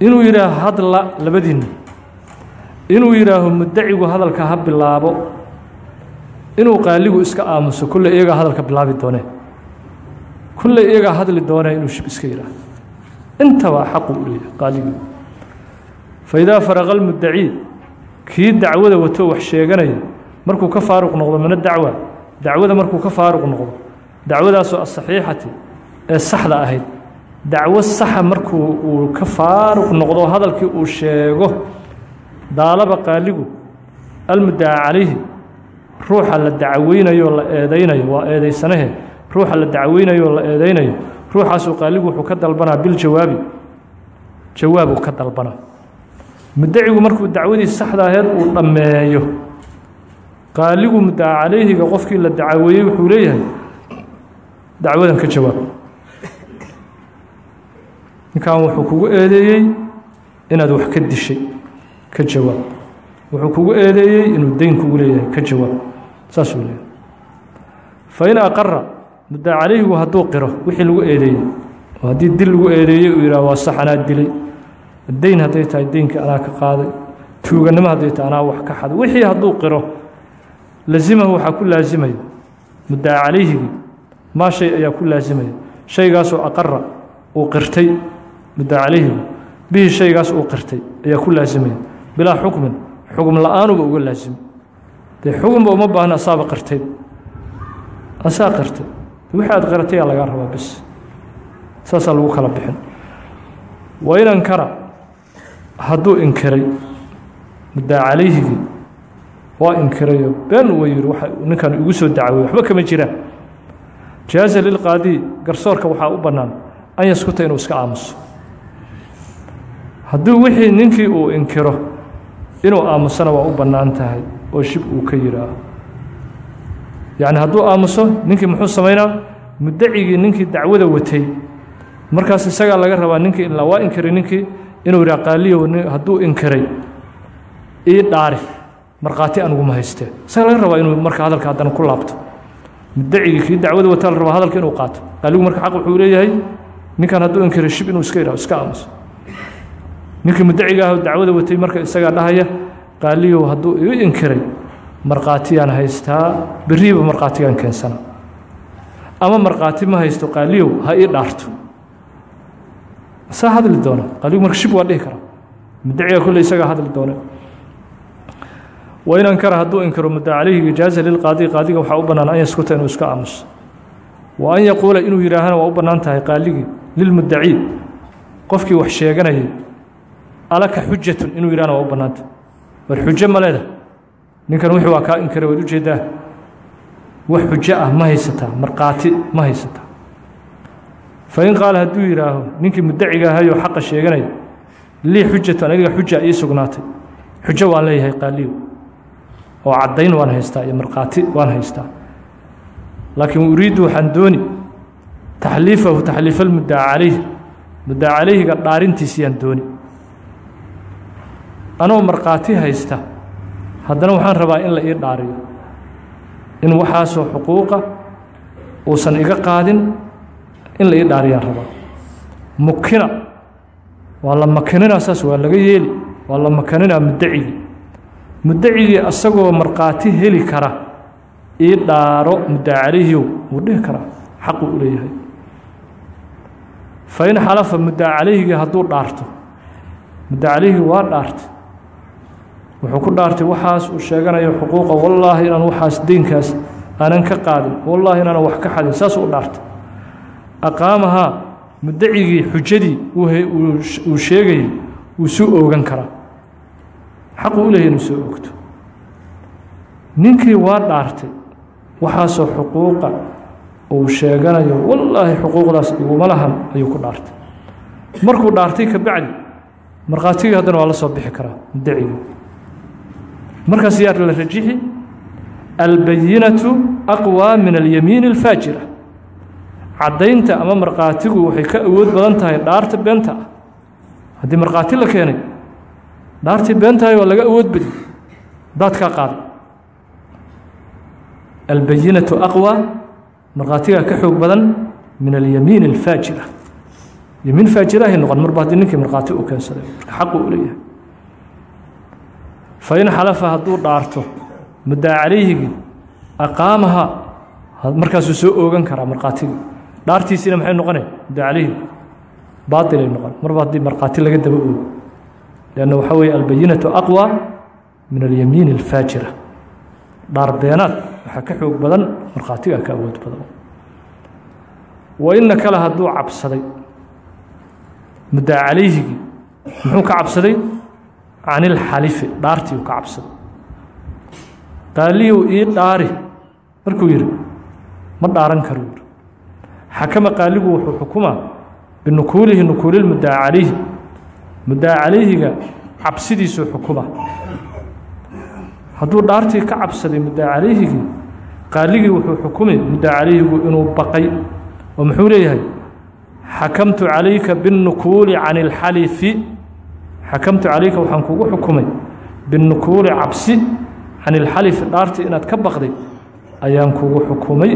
inuu yidhaaho hadla labadiinna inuu yidhaaho muddacigu hadalka ha bilaabo. Inuu qaaligu iska aamuso kulle iyagaa hadalka bilaabi doonee kulle iyagaa hadli doonee inuu shib iska yidhaaho intaba xaqu u leeyahay qaaligii faidaa faraqa almuddacii kii dacwada wato wax sheeganaya markuu ka faaruq noqdo mina dacwa. Dacwada markuu ka faaruq noqdo dacwadaasoo asaxiixati ee saxda ahayd dacwo saxa markuu uu ka faaruq noqdo hadalkii uu sheego daalaba qaaligu almuddaca calayhi ruuxa la dacweynayo la eedaynayo waa eedaysanahe ruuxa la dacweynayo la eedaynayo ruuxaasuu qaaligu wuxuu ka dalbanaa biljawaabi jawaabuu ka dalbanaa. Muddacigu markuu dacwadii saxda aheed uu dhammeeyo. Qaaligu muddaca calayhiga qofkii la dacaweeyey wuxuu leeyahay dacwadan ka jawaab ninkan wuxuu kugu eedeeyey inaad wax ka dishay ka jawaab. Wuxuu kugu eedeeyey inuu deyn kugu leeyahay ka jawaab. Saasuu leeyahay. Fa in aqara muddaca calayhigu hadduu qiro wixii lagu eedeeyey. Oo haddii dil lagu eedeeyey uu yidhaha waa sax anaa dilay. Deyn hadday tahay deynkii anaa ka qaaday. Tuugannimo hadday tahay anaa wax ka xaday. Wixii hadduu qiro lazimahu waxaa ku laasimaya muddaca calayhigii maa shay ayaa ku laasimaya shaygaasoo aqara uu qirtay muddaca calayhigu bihii shaygaas uu qirtay ayaa ku laasimaya bilaa xukmin xugum la'aanuba uga laasimo dee xugunba uma baahna asaaba qirtay. Asaa qirtay. Wixii aad lagaa rabaa bis saasaa lagu kala bixin. Wa in ankara hadduu inkiray calayhigii waa inkirayo. Been wa yidhi waxa ninkan igu soo dacwey waxba kama jiraan jaaza lilqaadi garsoorka waxaa u bannaan. An yaskuta inuu iska aamuso hadduu wixii ninkii uu inkiro inuu aamusana waa u bannaan tahay oo shib uu ka yidhaaho yacni hadduu aamuso ninkii muxuu samaynaa muddacigii ninkii dacwada watay. Markaas isagaa laga rabaa ninkii ilaa waa inkiray ninkii inuu yidhaha qaaliyow hadduu inkiray ii dhaari markhaati aniguma haystee isagaa laga rabaa inuu marka hadalka haddana ku laabto. Muddacigii kii dacwada wataa la rabaa hadalka inuu qaato. Qaaligu marka xaq wuxuu leeyahay ninkan hadduu inkiray shib inuu iska yidhaho iska aamuso ninkii muddaciga ah dacwada watay marka isagaa dhahaya qaaliyow hadduu igu inkiray markhaatiyaan haystaa beriiba markhaatigaan keensana. Ama markhaati ma haysto qaaliyow ha ii dhaarto. Saa hadli doona qaaligu marka shib waa dhihi karaa muddaciga kolley isagaa hadli doona. Wain ankara hadduu inkiro mudda calayhi ijaaza lilqaadi qaadiga waxaa u bannaan an yaskuta inuu iska aamuso wa an yaquula inuu yidhaahana waa u bannaan tahay qaaligii lilmuddacii qofkii wax sheeganayay alaka xujatun inuu yidhahna waa u bannaanta. War xujo ma leeda ninkan wixii waa kaa inkiray waad ujeeddaa wax xujo ah ma haysataa markhaati ma haysataa fa in qaala hadduu yidhaaho ninkii muddaciga ahayoo xaqa sheeganaya lii xujatun aniga xuja ii sugnaatay. Xujo waan leeyahay qaaliyo. Oo caddayn waan haystaa iyo markhaati waan haystaa. Laakiin uriiddu waxaan dooni taxliifahu taxliifa almuddaa calayh muddaa calayhiga dhaarintiisiyaan dooni anoo markhaati haysta. Haddana waxaan rabaa in la ii dhaariyo. In waxaasoo xuquuqa uusan iga qaadin in la ii dhaariyaan rabaa. Mukina waa la makininaa saas waa laga yeeli. Waa la makaninaa muddacigii muddacigii asagoo markhaati heli kara ii dhaaro muddaa calayhiyow wuu dhihi karaa xaquu u leeyahay. Fa in xalafa muddaa calayhigii hadduu dhaarto. Muddaa calayhigi waa dhaartay wuxuu ku dhaartay waxaas uu sheeganayo xuquuqa wallaahi inaan waxaas deynkaas aanan ka qaadin. Wallaahi inaanan wax ka xadin. Saasuu u dhaartay. Aqaamahaa muddacigii xujadii uu sheegayay wuu suu oogan karaa xaquu u inuu soo ogto ninkii waa dhaartay waxaasoo xuquuqa uu sheeganayo wallaahi xuquuqdaas iguma lahan ayuu ku dhaartay. Markuu dhaartay ka bacdi markhaatigii haddana waa la soo bixi karaa muddacigii marka siyaar la rajixi albayinatu aqwaa min alyamiin alfaajira. Caddaynta ama markhaatigu waxay ka awood badan tahay dhaarta beenta. Ah haddii markhaati la keenay dhaartii beentahay waa laga awood badi daad kaa qaaday albayinatu aqwaa markhaatigaa ka xoog badan min alyamiin alfaajira. Yamiin faajira hay noqon marba haddii ninkii markhaati u keensaday xaqu u leeyahay fain xalafa hadduu dhaarto muddaa calayhigii aqaamaha markaasuu soo oogan karaa markhaatigii dhaartiisiina maxay noqonay muddaa calayhi baailay noqon marba haddii markhaati laga daba oogo leanna waxaa weeye albayinatu aqwى min alyamiin اlfaajira dhaar beenaad waxaa ka xoog badan markhaatigaa ka awood badan wa ina kale hadduu cabsaday muddaa calayhigii muxuu ka cabsaday can ilxalifi dhaartiiu ka cabsaday qaaliyow ii dhaari markuu yidhi ma dhaaran karu. Yidhi xakama qaaligu wuxuu xukumaa binukuulihi nukuuli muddaa calayhi muddaa calayhiga cabsidiisuu xukuma. Hadduu dhaartii ka cabsaday muddaa calayhigii qaaligii wuxuu xukumay muddaa calayhigu inuu baqay. Oo muxuu leeyahay? Xakamtu calayka biاnnukuuli can اlxalifi xakamtu calayka waxaan kugu xukumay binukuuli cabsi can ilxalifi dhaartii inaad ka baqday ayaan kugu xukumay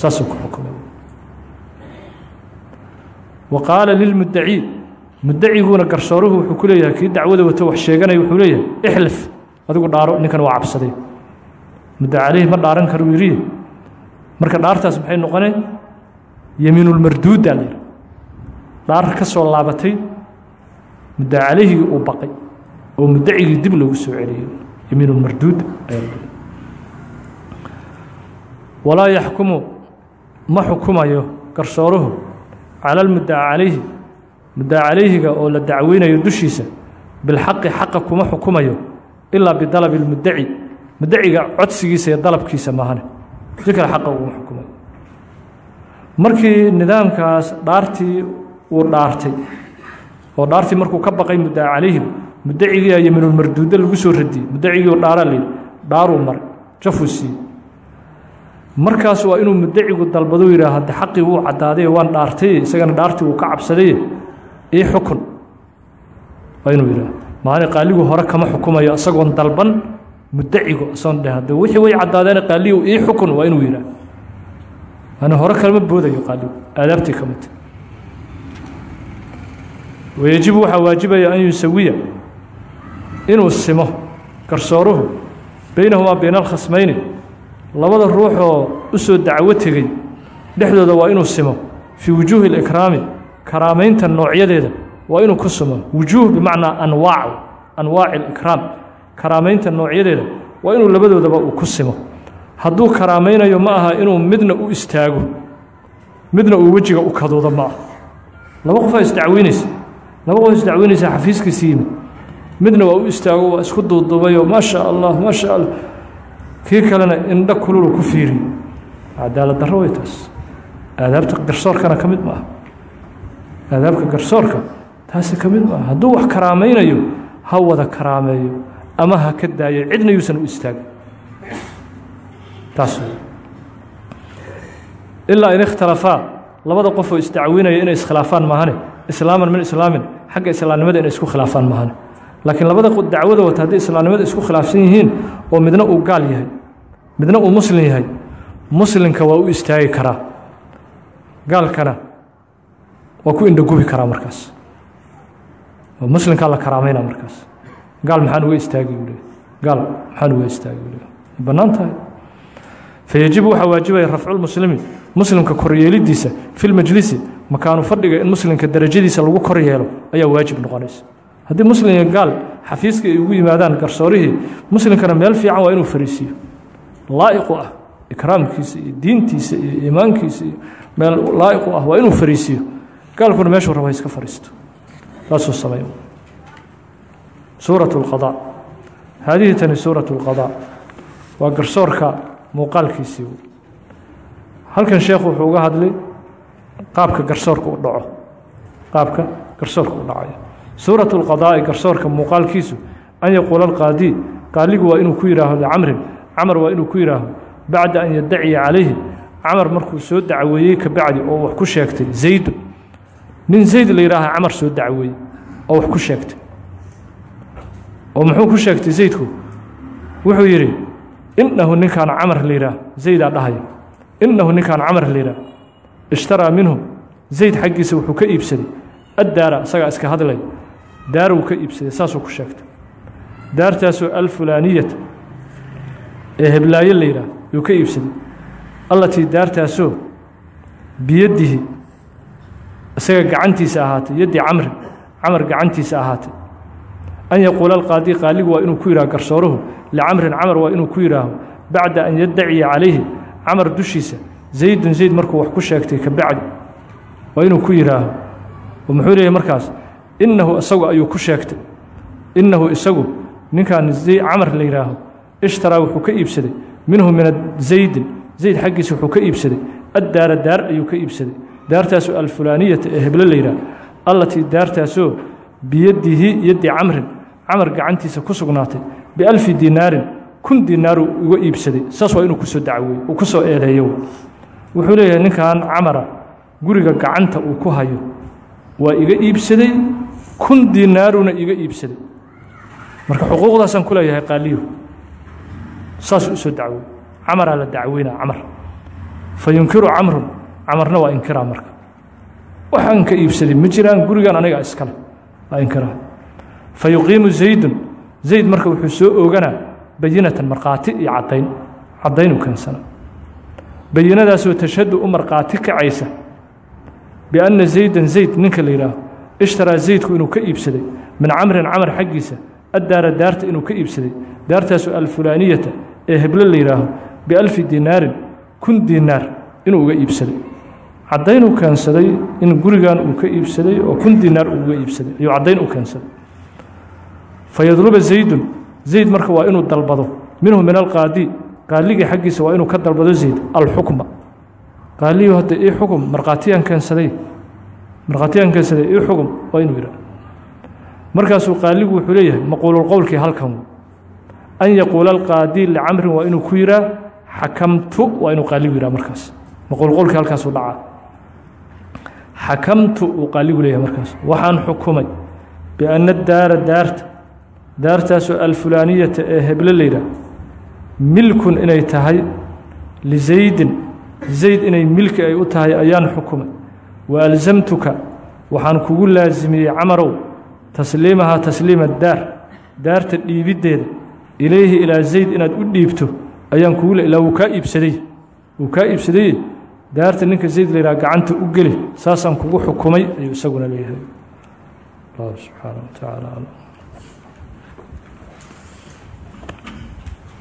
saasuu ku xukumay wa qaala lilmuddacii muddaciguuna garsooruhu wuxuu ku leeyahay kii dacwada wato wax sheeganaya wuxuu leeyahay ixlif adigu dhaaro ninkan waa cabsaday mudda calayhi ma dhaaran karuu yidhi marka dhaartaas maxay noqoneen yemiinulmarduuddaa la yidhi dhaar ka soo laabatay mudda calayhigii uu baqay oo muddacigii dib loogu soo celiyey yemiinulmarduud walaa yaxkumu ma xukumayo garsooruhu cala almuddaca calayhi muddaca calayhiga oo la dacweynayo dushiisa bilxaqi xaqa kuma xukumayo ilaa bidalabi lmuddaci muddaciga codsigiisa iyo dalabkiisa maahane. Si kale xaqa uguma xukumayo. Markii nidaamkaas dhaartii uu dhaartay oo dhaartii markuu ka baqay muddaca calayhim muddacigiia yemiinulmarduudda lagu soo radiyey muddacigii oo dhaaraa layidhi dhaaruu maray jafuu siiyey markaas waa inuu muddacigu dalbado yidhaah xaqii wuu caddaaday waan dhaartay isagana dhaartii wuu ka cabsaday ii xukun. Waa inuu yidhaah maani qaaligu hore kama xukumayo isagoon dalban muddacigu isagoon dheh hadde wixii way caddaadeena qaaligu ii xukun waa inuu yidhaah ani hore kalema boodayo qaaligu aadaabtii ka midta wayajibu waxaa waajibaya an yusawiya inuu simo garsooruhu beynahumaa bayna alkhasmayni labada ruuxoo u soo dacwo tegey dhexdooda waa inuu simo fii wujuuhi اlikraami karaamaynta noocyadeeda waa inuu ku simo wujuuh bimacnaa anwaac anwaaci اlikraam karaamaynta noocyadeeda waa inuu labadoodaba uu ku simo. Hadduu karaamaynayo ma aha inuu midna u istaago midna uu wejiga u kaduudo ma aha laba qofaa isdacweynaysa laba qof isdacweynaysa xafiiskiisi yimid. Midna waa u istaago waa isku duuduubayoo maa sha allah maa sha allah. Kii kalena indho kululu ku fiiriyo cadaalad darro way taas. Aadaabta garsoorkana ka mid maaha aadaabka garsoorka taasi ka mid maaha hadduu wax karaamaynayo ha wada karaameeyo ama ha ka daayo cidna yuusan u istaagin. Taas ilaa in ikhtalafaa labada qof oo isdacwinaya inay iskhilaafaan maahane islaaman min islaamin xagga islaamnimada inay isku khilaafaan maahane laakiin labada dacwada wata hadday islaamnimada isku khilaafsan yihiin oo midna uu gaal yahay midna uu muslim yahay muslimka waa u istaagi karaa gaalkana waa ku indhagubi karaa markaas. Muslimkaa la karaamayna markaas. Gaal maxaan uga istaagi u gaal maxaan uga istaagi u bannaan tahay. Fayajibu waxaa waajibaya rafculmuslimi muslimka koryeelidiisa fi lmajlisi makaanu fadhiga in muslimka darajadiisa lagu kor yeelo ayaa waajib noqonaysa haddii muslim iyo gaal xafiiska ay ugu yimaadaan garsoorihii muslimkana meel fiican waa inuu fariisiiyo laa'iqu ah ikraamkiisa iyo diintiisa iyo iimaankiisa iyo meel laa'iqu ah waa inuu fariisiiyo gaalkuna meeshuu raba iska fariisto saasuu samay suuraة الqaضاء haadihi tani suuraة الqaضاء waa garsoorka muuqaalkiisii halkan sheekhu wuxuu uga hadlay qaabka garsoorka u dhaco qaabka garsoorka u dhacayo suuraة الqaضاءi garsoorka muuqaalkiisu an yaquula الqaadي qaaligu waa inuu ku yihaaho licamrin camar waa inuu ku yihaaho bacda an yadaciya calayhi camar markuu soo dacweeyey ka bacdi oo wax ku sheegtay zaydu nin zayd la yihaaha camar soo dacweeyey oo wax ku sheegtay oo muxuu ku sheegtay zaydku wuxuu yidhi inahu ninkaan camar la yidhaah zaydaa dhahaya inahu ninkaan camar la yidhaah ishtaraa minhu. Zayd xaggiisa wuxuu ka iibsaday. Addaara isagaa iska hadlay. Daaruu ka iibsaday saasuu ku sheegtay. Daartaasoo alfulaaniyata ee heblaayo la yidhaah yuu ka iibsaday. Allatii daartaasoo biyadihi isaga gacantiisa ahaatay yaddi camrin camar gacantiisa ahaatay. An yaquula alqaadi qaaligu waa inuu ku yidhaho garsooruhu. Licamrin camar waa inuu ku yidhaaho bacda an yaddaciya calayhi. Camar dushiisa zaydun zayd markuu wax ku sheegtay ka bacdi waa inuu ku yidhaaho oo muxuu leeyahy markaas innahu isagu ayuu ku sheegtay. Innahu isagu ninkan camar la yidhaaho ishtaraa wuxuu ka iibsaday. Minhu min zaydin zayd xaggiisa wuxuu ka iibsaday. Addaara daar ayuu ka iibsaday. Daartaasoo alfulaaniyata ee heblo la yidhaah allatii daartaasoo biyadihi yaddi camrin camar gacantiisa ku sugnaatay. Bialfi dinaarin kun dinaaru uga iibsaday. Saas waa inuu ku soo dacweeyo uu ku soo eedeeyo wuxuu leeyahay ninkan camara guriga gacanta uu ku hayo waa iga iibsaday kun dinaaruna iga iibsaday. Marka xuquuqdaasaan ku leeyahay qaaliyo saasuu u soo dacwey. Camaraa la dacweynaa camar. Fa yunkiru camrun camarna waa inkiraa marka. Waxaan ka iibsaday ma jiraan gurigan aniga iskale waa inkiraa fa yuqiimu zaydun zayd marka wuxuu soo ooganaa bayinatan markhaati iyo caddayn. Caddayn u keensana bayinadaasoo tashhadu u markhaati kacaysa. Bianna zaydan zayd ninka la yidhaaho ishtaraa zaydku inuu ka iibsaday. Min camrin camar xaggiisa addaara daarta inuu ka iibsaday. Daartaasoo alfulaaniyata ee heblo la yidhaaho bialfi dinaarin kun dinaar inuu uga iibsaday. Caddaynuu keensaday in gurigan uu ka iibsaday oo kun dinaar uu uga iibsaday. Ayuu caddayn u keensaday. Fayadluba zaydun zayd marka waa inuu dalbado. Minhu min alqaadi qaaligii xaggiisa waa inuu ka dalbado zayd alxukma. Qaaliyu hadda ii xukum markhaatiyaan keensaday. Markhaatiyaan keensaday ii xukum waa inuu yidhaha markaasuu qaaligu wuxuu leeyahay maquululqowlkii halkan an yaquula alqaadi licamrin waa inuu ku yihaa xakamtu waa inuu qaaligu yidhaha markaas. Maquulqowlkii halkaasuu dhacaa. Xakamtu uu qaaligu leeyahay markaas. Waxaan xukumay bianna daara daarta daartaasoo alfulaaniyata ee heble la yidhaah milkun inay tahay lizaydin zayd inay milki ay u tahay ayaan xukumay. Wa alsamtuka waxaan kugu laasimiyey camarow tasliimahaa tasliima daar daarta dhiibiddeeda. Ilayhi ilaa zayd inaad u dhiibto ayaan kugu ilaa wuu kaa iibsaday. Wuu kaa iibsaday daarta ninka zayd la yidhaha gacanta u geli saasaan kugu xukumay ayuu isaguna leeyahay. Allah subxaana wa tacaala